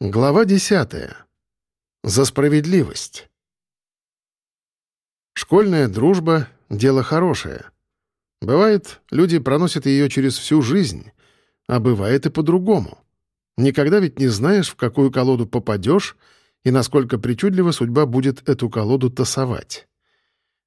Глава десятая. За справедливость. Школьная дружба — дело хорошее. Бывает, люди проносят ее через всю жизнь, а бывает и по-другому. Никогда ведь не знаешь, в какую колоду попадешь и насколько причудливо судьба будет эту колоду тасовать.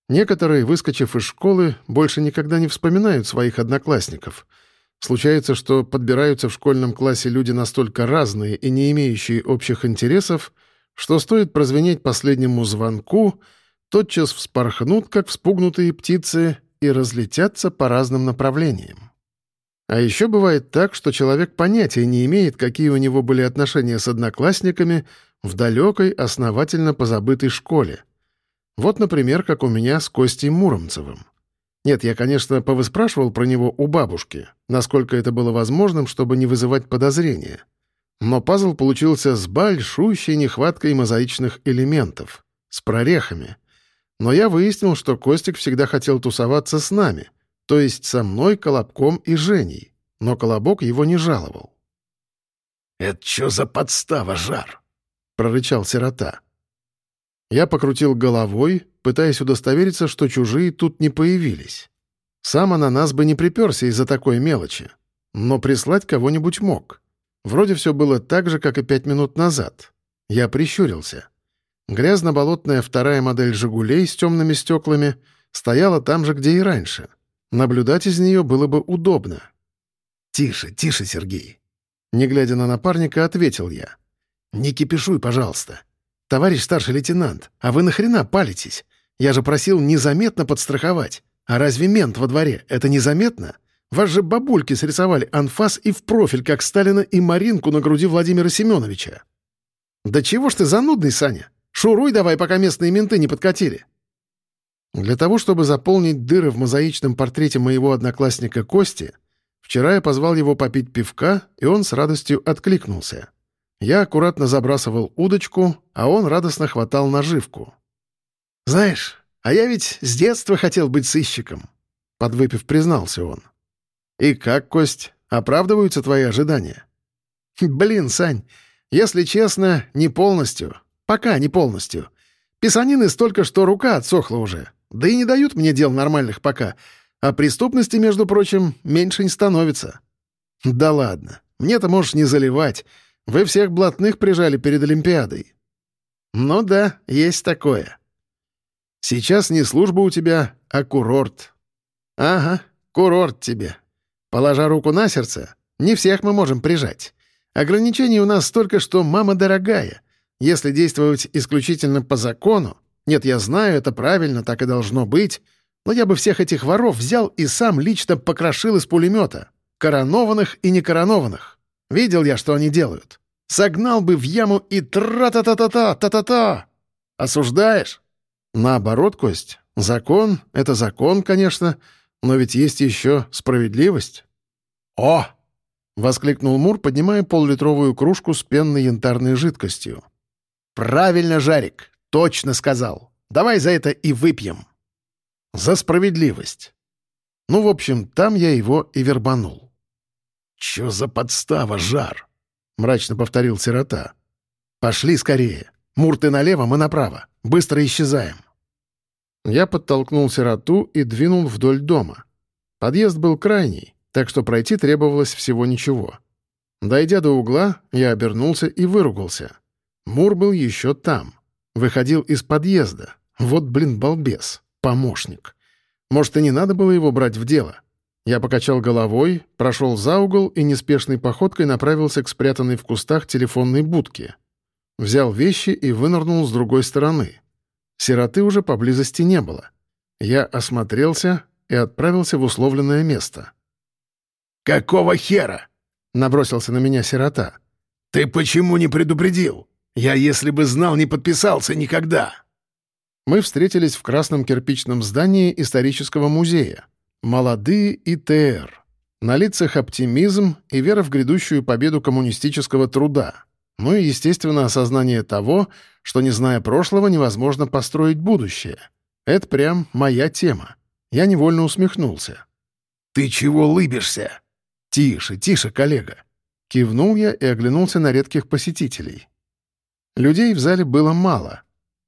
Некоторые, выскочив из школы, больше никогда не вспоминают своих одноклассников — Случается, что подбираются в школьном классе люди настолько разные и не имеющие общих интересов, что стоит прозвенеть последнему звонку, тотчас вспорхнут, как вспугнутые птицы, и разлетятся по разным направлениям. А еще бывает так, что человек понятия не имеет, какие у него были отношения с одноклассниками в далекой, основательно позабытой школе. Вот, например, как у меня с Костей Муромцевым. Нет, я, конечно, повыспрашивал про него у бабушки, насколько это было возможным, чтобы не вызывать подозрения. Но пазл получился с большущей нехваткой мозаичных элементов, с прорехами. Но я выяснил, что Костик всегда хотел тусоваться с нами, то есть со мной, Колобком и Женей, но Колобок его не жаловал. «Это что за подстава, Жар?» — прорычал сирота. Я покрутил головой, пытаясь удостовериться, что чужие тут не появились. Сам ананас бы не приперся из-за такой мелочи, но прислать кого-нибудь мог. Вроде все было так же, как и пять минут назад. Я прищурился. Грязно-болотная вторая модель «Жигулей» с темными стеклами стояла там же, где и раньше. Наблюдать из нее было бы удобно. «Тише, тише, Сергей!» Не глядя на напарника, ответил я. «Не кипишуй, пожалуйста. «Товарищ старший лейтенант, а вы нахрена палитесь? Я же просил незаметно подстраховать. А разве мент во дворе — это незаметно? Вас же бабульки срисовали анфас и в профиль, как Сталина и Маринку на груди Владимира Семеновича». «Да чего ж ты занудный, Саня? Шуруй давай, пока местные менты не подкатили». Для того, чтобы заполнить дыры в мозаичном портрете моего одноклассника Кости, вчера я позвал его попить пивка, и он с радостью откликнулся. Я аккуратно забрасывал удочку, а он радостно хватал наживку. «Знаешь, а я ведь с детства хотел быть сыщиком», — подвыпив признался он. «И как, Кость, оправдываются твои ожидания?» «Блин, Сань, если честно, не полностью. Пока не полностью. Писанины столько, что рука отсохла уже. Да и не дают мне дел нормальных пока. А преступности, между прочим, меньше не становится». «Да ладно, мне-то можешь не заливать». Вы всех блатных прижали перед Олимпиадой». «Ну да, есть такое». «Сейчас не служба у тебя, а курорт». «Ага, курорт тебе. Положа руку на сердце, не всех мы можем прижать. Ограничений у нас столько, что мама дорогая. Если действовать исключительно по закону, нет, я знаю, это правильно, так и должно быть, но я бы всех этих воров взял и сам лично покрошил из пулемета. Коронованных и некоронованных. Видел я, что они делают. Согнал бы в яму и тра-та-та-та-та, та-та-та. Осуждаешь? Наоборот, Кость. Закон — это закон, конечно, но ведь есть еще справедливость. «О!» — воскликнул Мур, поднимая поллитровую кружку с пенной янтарной жидкостью. «Правильно, Жарик, точно сказал. Давай за это и выпьем». «За справедливость». Ну, в общем, там я его и вербанул. «Чё за подстава, Жар?» — мрачно повторил сирота. «Пошли скорее. Мурты налево, мы направо. Быстро исчезаем». Я подтолкнул сироту и двинул вдоль дома. Подъезд был крайний, так что пройти требовалось всего ничего. Дойдя до угла, я обернулся и выругался. Мур был еще там. Выходил из подъезда. Вот, блин, балбес. Помощник. Может, и не надо было его брать в дело. Я покачал головой, прошел за угол и неспешной походкой направился к спрятанной в кустах телефонной будке. Взял вещи и вынырнул с другой стороны. Сироты уже поблизости не было. Я осмотрелся и отправился в условленное место. «Какого хера?» — набросился на меня сирота. «Ты почему не предупредил? Я, если бы знал, не подписался никогда!» Мы встретились в красном кирпичном здании исторического музея. Молодые и ТР. На лицах оптимизм и вера в грядущую победу коммунистического труда. Ну и, естественно, осознание того, что, не зная прошлого, невозможно построить будущее. Это прям моя тема. Я невольно усмехнулся. «Ты чего лыбишься?» «Тише, тише, коллега. Кивнул я и оглянулся на редких посетителей. Людей в зале было мало.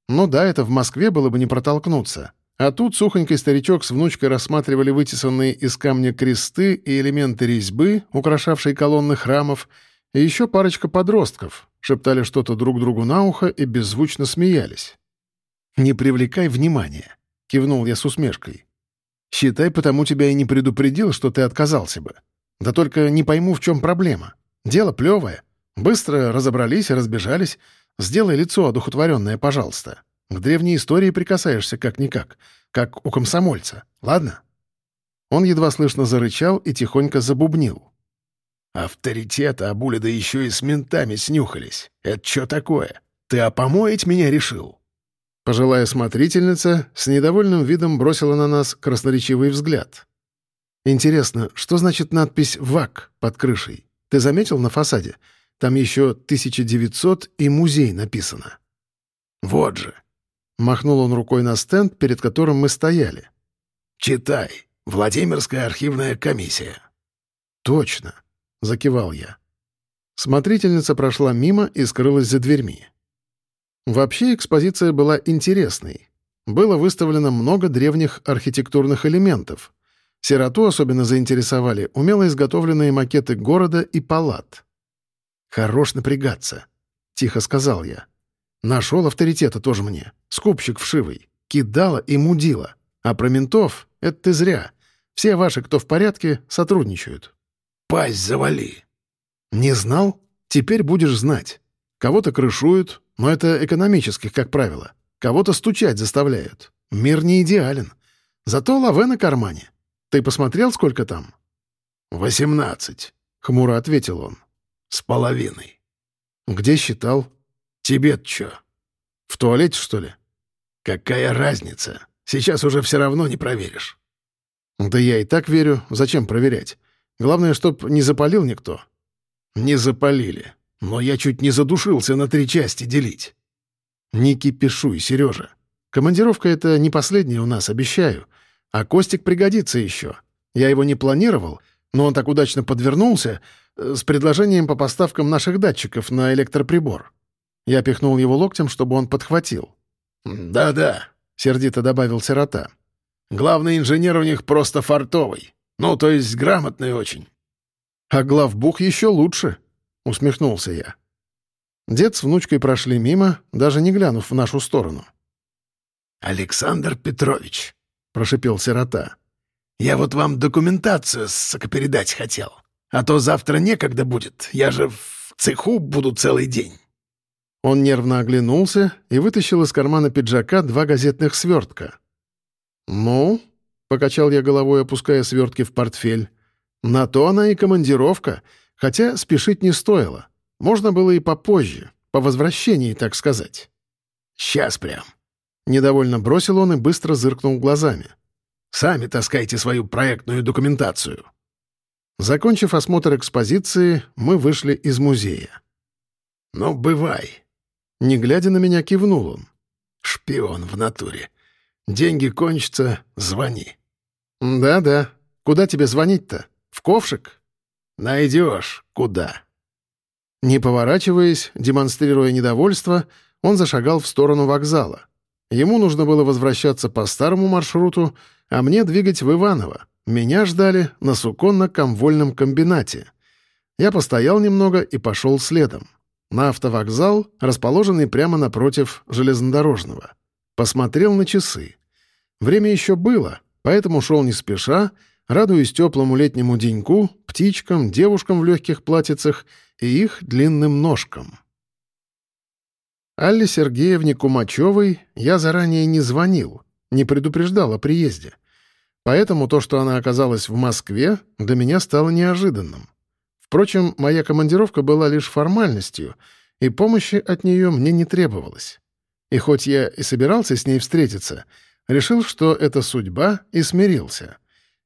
Ну да, это в Москве было бы не протолкнуться. А тут сухонький старичок с внучкой рассматривали вытесанные из камня кресты и элементы резьбы, украшавшие колонны храмов, и еще парочка подростков, шептали что-то друг другу на ухо и беззвучно смеялись. «Не привлекай внимания», — кивнул я с усмешкой. «Считай, потому тебя и не предупредил, что ты отказался бы. Да только не пойму, в чем проблема. Дело плевое. Быстро разобрались разбежались. Сделай лицо одухотворенное, пожалуйста. К древней истории прикасаешься как-никак, как у комсомольца. Ладно?» Он едва слышно зарычал и тихонько забубнил. «Авторитет, а були да еще и с ментами снюхались. Это что такое? Ты опомоить меня решил?» Пожилая смотрительница с недовольным видом бросила на нас красноречивый взгляд. «Интересно, что значит надпись «ВАК» под крышей? Ты заметил на фасаде? Там еще 1900 и музей написано». «Вот же!» — махнул он рукой на стенд, перед которым мы стояли. «Читай. Владимирская архивная комиссия». «Точно», — закивал я. Смотрительница прошла мимо и скрылась за дверьми. Вообще экспозиция была интересной. Было выставлено много древних архитектурных элементов — Сироту особенно заинтересовали умело изготовленные макеты города и палат. «Хорош напрягаться», — тихо сказал я. «Нашел авторитета тоже мне. Скупщик вшивый. Кидала и мудила. А про ментов — это ты зря. Все ваши, кто в порядке, сотрудничают». «Пасть завали». «Не знал? Теперь будешь знать. Кого-то крышуют, но это экономических, как правило. Кого-то стучать заставляют. Мир не идеален. Зато лаве на кармане. Ты посмотрел, сколько там?» «Восемнадцать», — хмуро ответил он. «С половиной». «Где считал?» «Тебе-то чё?» «В туалете, что ли?» «Какая разница? Сейчас уже все равно не проверишь». «Да я и так верю. Зачем проверять? Главное, чтоб не запалил никто». «Не запалили. Но я чуть не задушился на три части делить». «Не кипишуй, Сережа. Командировка — это не последняя у нас, обещаю. А Костик пригодится еще. Я его не планировал, но он так удачно подвернулся э, с предложением по поставкам наших датчиков на электроприбор. Я пихнул его локтем, чтобы он подхватил. «Да-да», — сердито добавил сирота. «Главный инженер у них просто фартовый. Ну, то есть грамотный очень». «А главбух еще лучше», — усмехнулся я. Дед с внучкой прошли мимо, даже не глянув в нашу сторону. «Александр Петрович», прошипел сирота. «Я вот вам документацию передать хотел. А то завтра некогда будет. Я же в цеху буду целый день». Он нервно оглянулся и вытащил из кармана пиджака два газетных свертка. «Ну?» — покачал я головой, опуская свертки в портфель. «На то она и командировка, хотя спешить не стоило. Можно было и попозже, по возвращении, так сказать». «Сейчас прям», Недовольно бросил он и быстро зыркнул глазами. «Сами таскайте свою проектную документацию». Закончив осмотр экспозиции, мы вышли из музея. «Ну, бывай». Не глядя на меня, кивнул он. «Шпион в натуре. Деньги кончатся, звони». «Да-да. Куда тебе звонить-то? В ковшик?» «Найдешь. Куда?» Не поворачиваясь, демонстрируя недовольство, он зашагал в сторону вокзала. Ему нужно было возвращаться по старому маршруту, а мне двигать в Иваново. Меня ждали на суконно-комвольном комбинате. Я постоял немного и пошел следом. На автовокзал, расположенный прямо напротив железнодорожного. Посмотрел на часы. Время еще было, поэтому шел не спеша, радуясь теплому летнему деньку, птичкам, девушкам в легких платьицах и их длинным ножкам. Алле Сергеевне Кумачевой я заранее не звонил, не предупреждал о приезде. Поэтому то, что она оказалась в Москве, для меня стало неожиданным. Впрочем, моя командировка была лишь формальностью, и помощи от нее мне не требовалось. И хоть я и собирался с ней встретиться, решил, что это судьба, и смирился.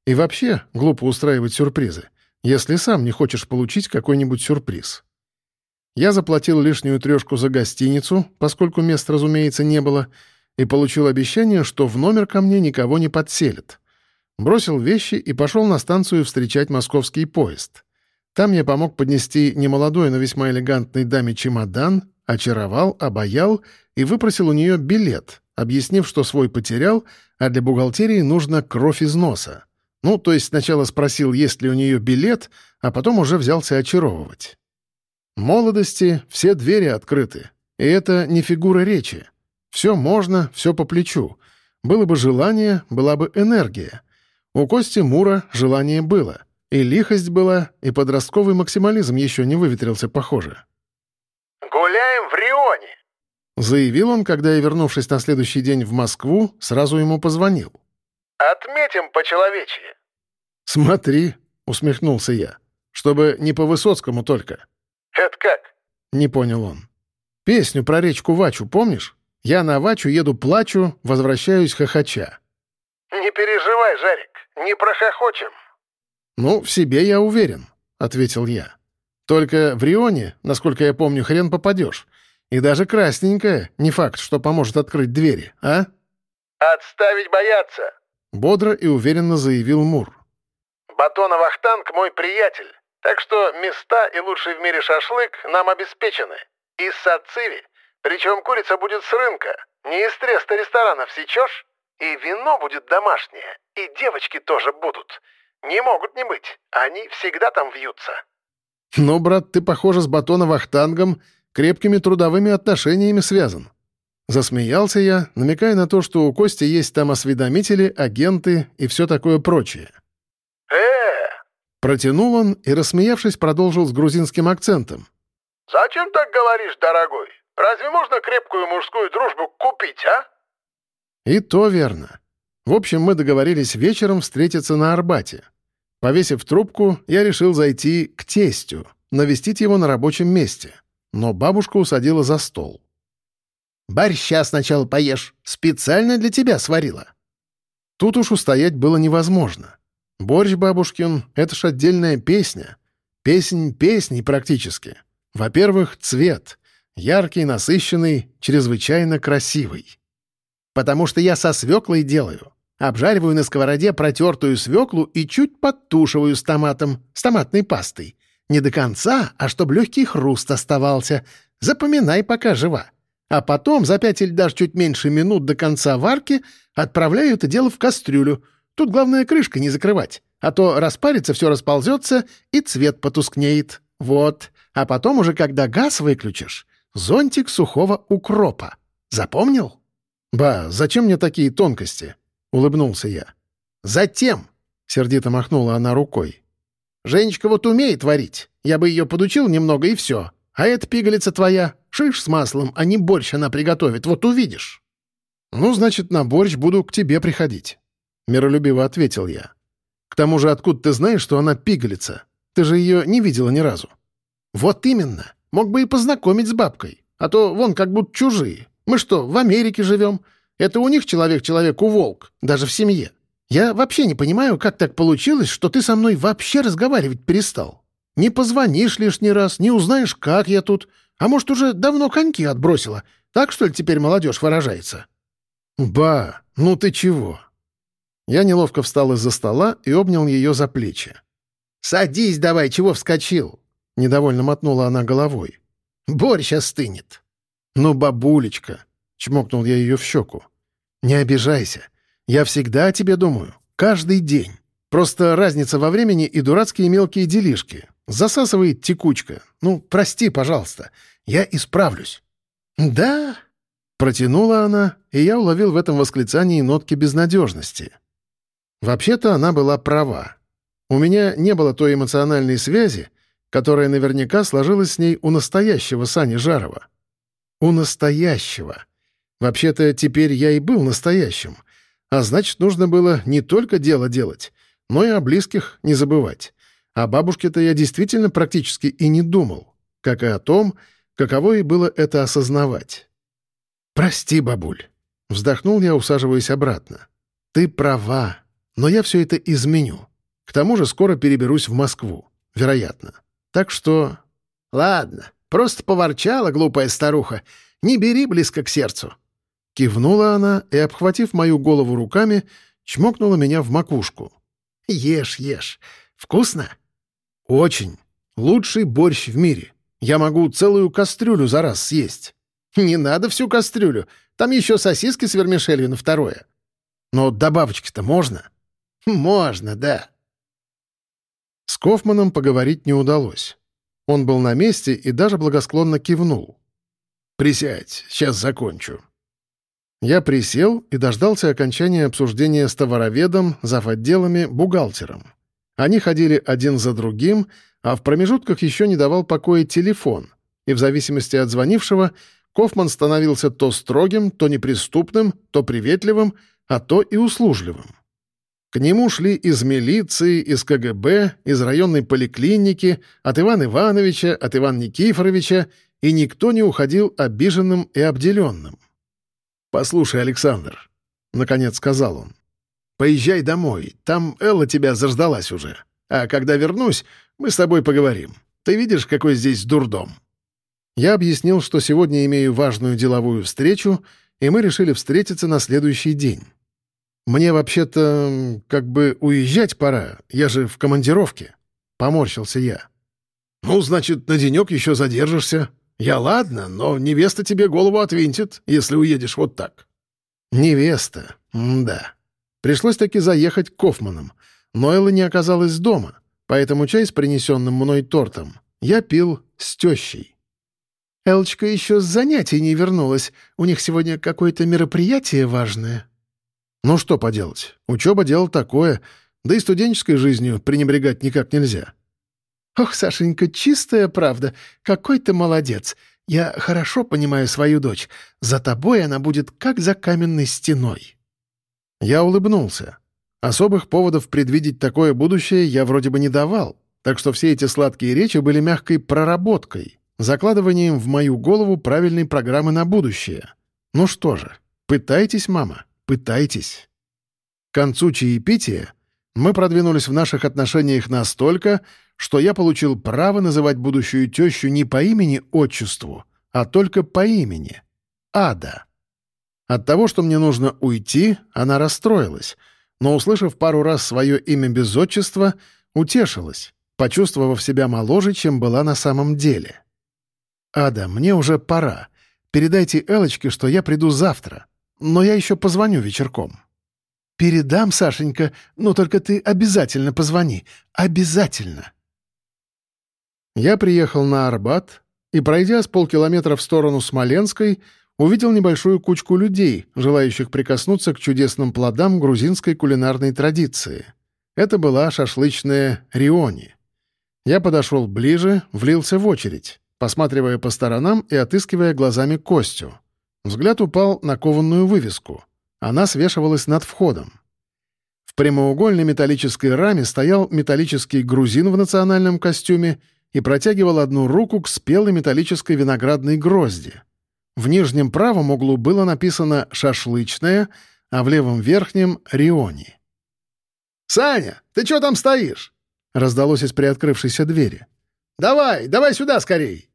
И вообще глупо устраивать сюрпризы, если сам не хочешь получить какой-нибудь сюрприз. Я заплатил лишнюю трешку за гостиницу, поскольку мест, разумеется, не было, и получил обещание, что в номер ко мне никого не подселят. Бросил вещи и пошел на станцию встречать московский поезд. Там я помог поднести немолодой, но весьма элегантной даме чемодан, очаровал, обаял и выпросил у нее билет, объяснив, что свой потерял, а для бухгалтерии нужно кровь из носа. Ну, то есть сначала спросил, есть ли у нее билет, а потом уже взялся очаровывать. Молодости все двери открыты, и это не фигура речи. Все можно, все по плечу. Было бы желание, была бы энергия. У Кости Мура желание было. И лихость была, и подростковый максимализм еще не выветрился, похоже. «Гуляем в Рионе!» Заявил он, когда я, вернувшись на следующий день в Москву, сразу ему позвонил. «Отметим по-человечьи». «Смотри», — усмехнулся я, — «чтобы не по Высоцкому только». «Это как?» — не понял он. «Песню про речку Вачу помнишь? Я на Вачу еду плачу, возвращаюсь хохоча». «Не переживай, Жарик, не прохохочем». «Ну, в себе я уверен», — ответил я. «Только в Рионе, насколько я помню, хрен попадешь. И даже красненькая не факт, что поможет открыть двери, а?» «Отставить бояться!» — бодро и уверенно заявил Мур. «Батонов Ахтанг мой приятель, так что места и лучший в мире шашлык нам обеспечены. Из сациви, причем курица будет с рынка, не из треста ресторанов сечешь, и вино будет домашнее, и девочки тоже будут. Не могут не быть, они всегда там вьются». «Ну, брат, ты, похоже, с Батоном Ахтангом крепкими трудовыми отношениями связан». Засмеялся я, намекая на то, что у Кости есть там осведомители, агенты и все такое прочее. э Протянул он и, рассмеявшись, продолжил с грузинским акцентом. «Зачем так говоришь, дорогой? Разве можно крепкую мужскую дружбу купить, а?» И то верно. В общем, мы договорились вечером встретиться на Арбате. Повесив трубку, я решил зайти к тестю, навестить его на рабочем месте. Но бабушка усадила за стол. Борща сначала поешь. Специально для тебя сварила». Тут уж устоять было невозможно. Борщ бабушкин — это ж отдельная песня. Песнь песней практически. Во-первых, цвет. Яркий, насыщенный, чрезвычайно красивый. «Потому что я со свеклой делаю. Обжариваю на сковороде протертую свеклу и чуть подтушиваю с томатом, с томатной пастой. Не до конца, а чтобы легкий хруст оставался. Запоминай, пока жива а потом за пять или даже чуть меньше минут до конца варки отправляю это дело в кастрюлю. Тут главное крышкой не закрывать, а то распарится, все расползется и цвет потускнеет. Вот. А потом уже, когда газ выключишь, зонтик сухого укропа. Запомнил? «Ба, зачем мне такие тонкости?» — улыбнулся я. «Затем!» — сердито махнула она рукой. «Женечка вот умеет варить. Я бы ее подучил немного, и все. А эта пигалица твоя Шиш с маслом, а не борщ она приготовит, вот увидишь». «Ну, значит, на борщ буду к тебе приходить», — миролюбиво ответил я. «К тому же, откуда ты знаешь, что она пигалица? Ты же ее не видела ни разу». «Вот именно. Мог бы и познакомить с бабкой. А то вон как будто чужие. Мы что, в Америке живем? Это у них человек человеку волк, даже в семье. Я вообще не понимаю, как так получилось, что ты со мной вообще разговаривать перестал. Не позвонишь лишний раз, не узнаешь, как я тут. А может, уже давно коньки отбросила? Так, что ли, теперь молодежь выражается?» «Ба, ну ты чего?» Я неловко встал из-за стола и обнял ее за плечи. «Садись давай, чего вскочил?» — недовольно мотнула она головой. «Борщ остынет». «Ну, бабулечка!» — чмокнул я ее в щеку. «Не обижайся. Я всегда о тебе думаю. Каждый день. Просто разница во времени и дурацкие мелкие делишки. Засасывает текучка. Ну, прости, пожалуйста. Я исправлюсь». «Да?» — протянула она, и я уловил в этом восклицании нотки безнадежности. Вообще-то она была права. У меня не было той эмоциональной связи, которая наверняка сложилась с ней у настоящего Сани Жарова. У настоящего. Вообще-то теперь я и был настоящим. А значит, нужно было не только дело делать, но и о близких не забывать. О бабушке-то я действительно практически и не думал, как и о том, каково ей было это осознавать. «Прости, бабуль», — вздохнул я, усаживаясь обратно. «Ты права, но я все это изменю. К тому же скоро переберусь в Москву, вероятно. Так что...» «Ладно, просто поворчала, глупая старуха. Не бери близко к сердцу». Кивнула она и, обхватив мою голову руками, чмокнула меня в макушку. «Ешь, ешь. Вкусно?» «Очень. Лучший борщ в мире. Я могу целую кастрюлю за раз съесть. Не надо всю кастрюлю. Там еще сосиски с вермишелью на второе. Но добавочки-то можно? Можно, да. С Кофманом поговорить не удалось. Он был на месте и даже благосклонно кивнул. «Присядь, сейчас закончу». Я присел и дождался окончания обсуждения с товароведом, завотделами, бухгалтером. Они ходили один за другим, а в промежутках еще не давал покоя телефон, и в зависимости от звонившего Кофман становился то строгим, то неприступным, то приветливым, а то и услужливым. К нему шли из милиции, из КГБ, из районной поликлиники, от Ивана Ивановича, от Ивана Никифоровича, и никто не уходил обиженным и обделенным. «Послушай, Александр», — наконец сказал он, — «поезжай домой, там Элла тебя заждалась уже. А когда вернусь, мы с тобой поговорим. Ты видишь, какой здесь дурдом?» Я объяснил, что сегодня имею важную деловую встречу, и мы решили встретиться на следующий день. «Мне вообще-то как бы уезжать пора, я же в командировке», — поморщился я. «Ну, значит, на денек еще задержишься. Я ладно, но невеста тебе голову отвинтит, если уедешь вот так». «Невеста? да. Пришлось таки заехать к Кофманам, но Элла не оказалась дома, поэтому чай с принесенным мной тортом я пил с тещей». «Элочка еще с занятий не вернулась. У них сегодня какое-то мероприятие важное». Ну что поделать, учеба — дело такое, да и студенческой жизнью пренебрегать никак нельзя. «Ох, Сашенька, чистая правда. Какой ты молодец. Я хорошо понимаю свою дочь. За тобой она будет как за каменной стеной». Я улыбнулся. Особых поводов предвидеть такое будущее я вроде бы не давал, так что все эти сладкие речи были мягкой проработкой, закладыванием в мою голову правильной программы на будущее. Ну что же, пытайтесь, мама. Пытайтесь. К концу чаепития мы продвинулись в наших отношениях настолько, что я получил право называть будущую тещу не по имени-отчеству, а только по имени — Ада. От того, что мне нужно уйти, она расстроилась, но, услышав пару раз свое имя без отчества, утешилась, почувствовав себя моложе, чем была на самом деле. «Ада, мне уже пора. Передайте Элочке, что я приду завтра. Но я еще позвоню вечерком». «Передам, Сашенька, но только ты обязательно позвони. Обязательно!» Я приехал на Арбат и, пройдя с полкилометра в сторону Смоленской, увидел небольшую кучку людей, желающих прикоснуться к чудесным плодам грузинской кулинарной традиции. Это была шашлычная Риони. Я подошел ближе, влился в очередь, посматривая по сторонам и отыскивая глазами Костю. Взгляд упал на кованную вывеску. Она свешивалась над входом. В прямоугольной металлической раме стоял металлический грузин в национальном костюме и протягивал одну руку к спелой металлической виноградной грозди. В нижнем правом углу было написано «шашлычная», а в левом верхнем — «Риони». «Саня, ты что там стоишь?» — раздалось из приоткрывшейся двери. «Давай, давай сюда скорей!»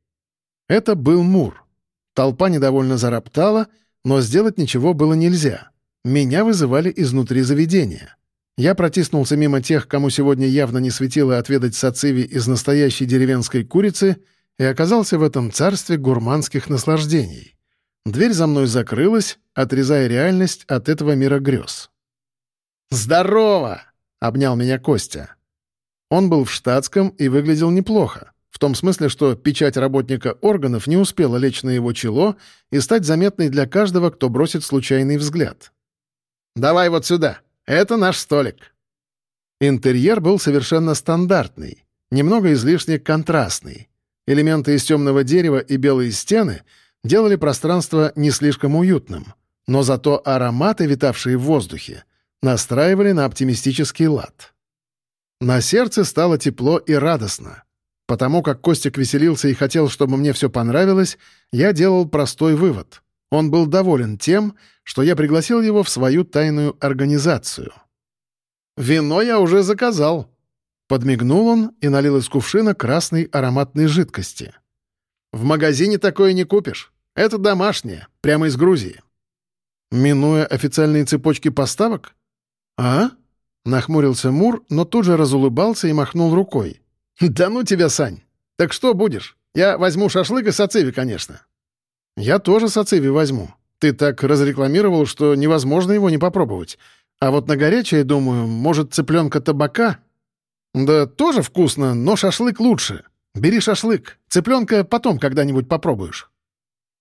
Это был Мур. Толпа недовольно зароптала, но сделать ничего было нельзя. Меня вызывали изнутри заведения. Я протиснулся мимо тех, кому сегодня явно не светило отведать сациви из настоящей деревенской курицы, и оказался в этом царстве гурманских наслаждений. Дверь за мной закрылась, отрезая реальность от этого мира грез. «Здорово!» — обнял меня Костя. Он был в штатском и выглядел неплохо. В том смысле, что печать работника органов не успела лечь на его чело и стать заметной для каждого, кто бросит случайный взгляд. «Давай вот сюда. Это наш столик». Интерьер был совершенно стандартный, немного излишне контрастный. Элементы из темного дерева и белые стены делали пространство не слишком уютным, но зато ароматы, витавшие в воздухе, настраивали на оптимистический лад. На сердце стало тепло и радостно. Потому как Костик веселился и хотел, чтобы мне все понравилось, я делал простой вывод. Он был доволен тем, что я пригласил его в свою тайную организацию. «Вино я уже заказал», — подмигнул он и налил из кувшина красной ароматной жидкости. «В магазине такое не купишь. Это домашнее, прямо из Грузии». «Минуя официальные цепочки поставок?» «А?» — нахмурился Мур, но тут же разулыбался и махнул рукой. «Да ну тебя, Сань! Так что будешь? Я возьму шашлык и сациви, конечно». «Я тоже сациви возьму. Ты так разрекламировал, что невозможно его не попробовать. А вот на горячее, думаю, может, цыпленка табака?» «Да тоже вкусно, но шашлык лучше. Бери шашлык. Цыпленка потом когда-нибудь попробуешь».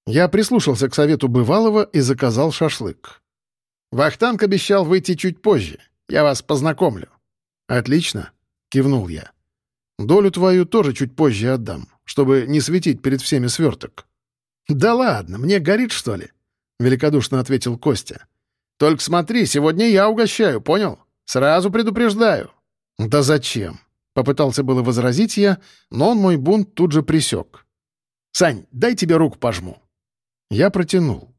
Я прислушался к совету бывалого и заказал шашлык. «Вахтанг обещал выйти чуть позже. Я вас познакомлю». «Отлично», — кивнул я. «Долю твою тоже чуть позже отдам, чтобы не светить перед всеми сверток». «Да ладно, мне горит, что ли?» — великодушно ответил Костя. «Только смотри, сегодня я угощаю, понял? Сразу предупреждаю». «Да зачем?» — попытался было возразить я, но он мой бунт тут же присек. «Сань, дай тебе руку пожму». Я протянул.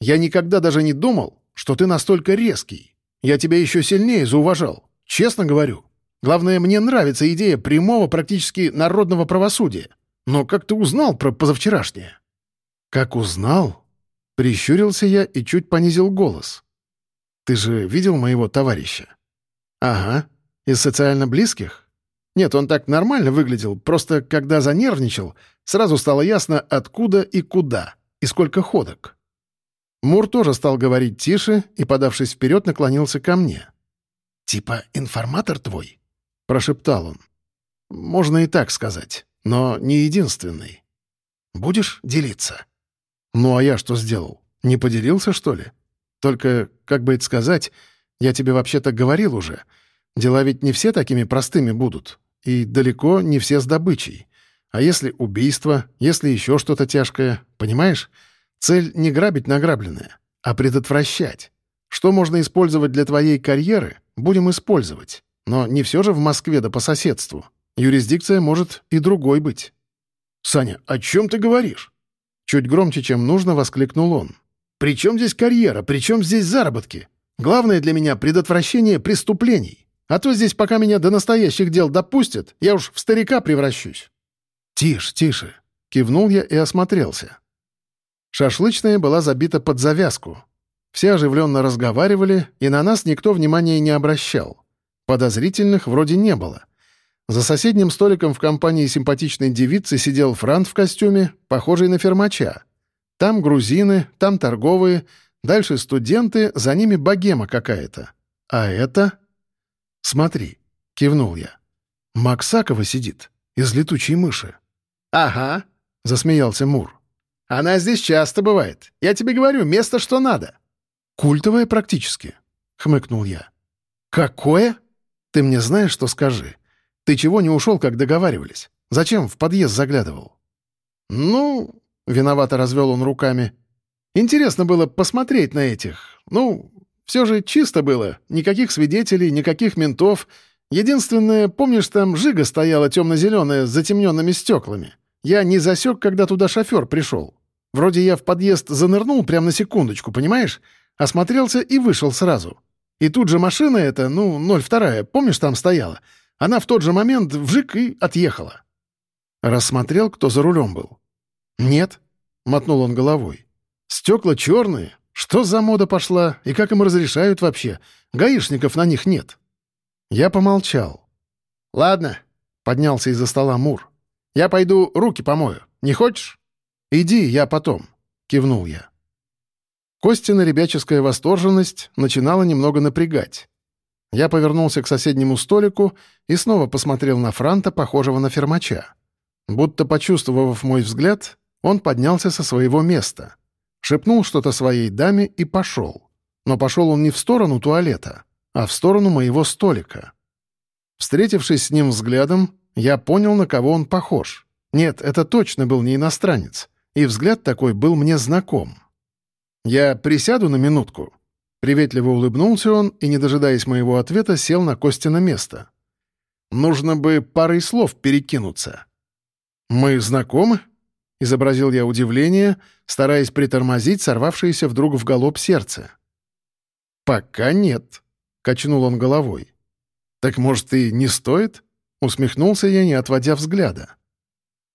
«Я никогда даже не думал, что ты настолько резкий. Я тебя еще сильнее зауважал. Честно говорю. Главное, мне нравится идея прямого, практически народного правосудия. Но как ты узнал про позавчерашнее?» «Как узнал?» Прищурился я и чуть понизил голос. «Ты же видел моего товарища?» «Ага. Из социально близких?» «Нет, он так нормально выглядел, просто когда занервничал, сразу стало ясно, откуда и куда, и сколько ходок». Мур тоже стал говорить тише и, подавшись вперед, наклонился ко мне. «Типа информатор твой?» — прошептал он. «Можно и так сказать, но не единственный. Будешь делиться?» «Ну а я что сделал? Не поделился, что ли? Только, как бы это сказать, я тебе вообще-то говорил уже. Дела ведь не все такими простыми будут. И далеко не все с добычей. А если убийство, если еще что-то тяжкое, понимаешь? Цель не грабить награбленное, а предотвращать. Что можно использовать для твоей карьеры, будем использовать. Но не все же в Москве да по соседству. Юрисдикция может и другой быть. «Саня, о чем ты говоришь?» Чуть громче, чем нужно, воскликнул он. «При чем здесь карьера? При чем здесь заработки? Главное для меня — предотвращение преступлений. А то здесь, пока меня до настоящих дел допустят, я уж в старика превращусь». «Тише, тише!» — кивнул я и осмотрелся. Шашлычная была забита под завязку. Все оживленно разговаривали, и на нас никто внимания не обращал. Подозрительных вроде не было — за соседним столиком в компании симпатичной девицы сидел Франт в костюме, похожий на фермача. Там грузины, там торговые, дальше студенты, за ними богема какая-то. А это... «Смотри», — кивнул я. «Максакова сидит, из летучей мыши». «Ага», — засмеялся Мур. «Она здесь часто бывает. Я тебе говорю, место что надо». «Культовое практически», — хмыкнул я. «Какое?» «Ты мне знаешь, что скажи?» Ты чего не ушел, как договаривались? Зачем в подъезд заглядывал?» «Ну...» — виновато развел он руками. «Интересно было посмотреть на этих. Ну, все же чисто было. Никаких свидетелей, никаких ментов. Единственное, помнишь, там жига стояла темно-зеленая с затемненными стеклами? Я не засек, когда туда шофер пришел. Вроде я в подъезд занырнул прямо на секундочку, понимаешь? Осмотрелся и вышел сразу. И тут же машина эта, ну, 02 помнишь, там стояла? Она в тот же момент вжик и отъехала. Рассмотрел, кто за рулем был. «Нет», — мотнул он головой. «Стекла черные. Что за мода пошла? И как им разрешают вообще? Гаишников на них нет». Я помолчал. «Ладно», — поднялся из-за стола Мур. «Я пойду руки помою. Не хочешь?» «Иди, я потом», — кивнул я. Костина ребяческая восторженность начинала немного напрягать. Я повернулся к соседнему столику и снова посмотрел на Франта, похожего на фермача. Будто почувствовав мой взгляд, он поднялся со своего места, шепнул что-то своей даме и пошел. Но пошел он не в сторону туалета, а в сторону моего столика. Встретившись с ним взглядом, я понял, на кого он похож. Нет, это точно был не иностранец, и взгляд такой был мне знаком. «Я присяду на минутку?» Приветливо улыбнулся он и, не дожидаясь моего ответа, сел на Костина место. «Нужно бы парой слов перекинуться». «Мы знакомы?» — изобразил я удивление, стараясь притормозить сорвавшееся вдруг в галоп сердце. «Пока нет», — качнул он головой. «Так, может, и не стоит?» — усмехнулся я, не отводя взгляда.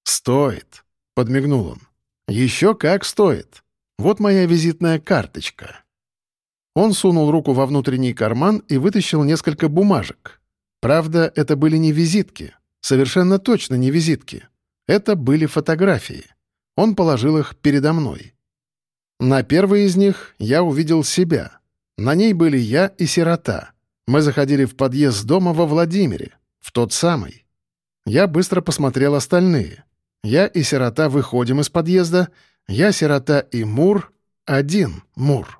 «Стоит», — подмигнул он. «Еще как стоит. Вот моя визитная карточка». Он сунул руку во внутренний карман и вытащил несколько бумажек. Правда, это были не визитки. Совершенно точно не визитки. Это были фотографии. Он положил их передо мной. На первой из них я увидел себя. На ней были я и сирота. Мы заходили в подъезд дома во Владимире, в тот самый. Я быстро посмотрел остальные. Я и сирота выходим из подъезда, я, сирота и Мур — один Мур.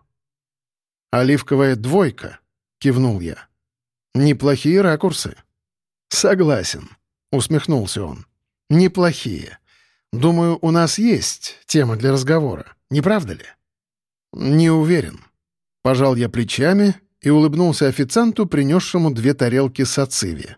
«Оливковая двойка», — кивнул я. «Неплохие ракурсы». «Согласен», — усмехнулся он. «Неплохие. Думаю, у нас есть тема для разговора, не правда ли?» «Не уверен». Пожал я плечами и улыбнулся официанту, принесшему две тарелки сациви.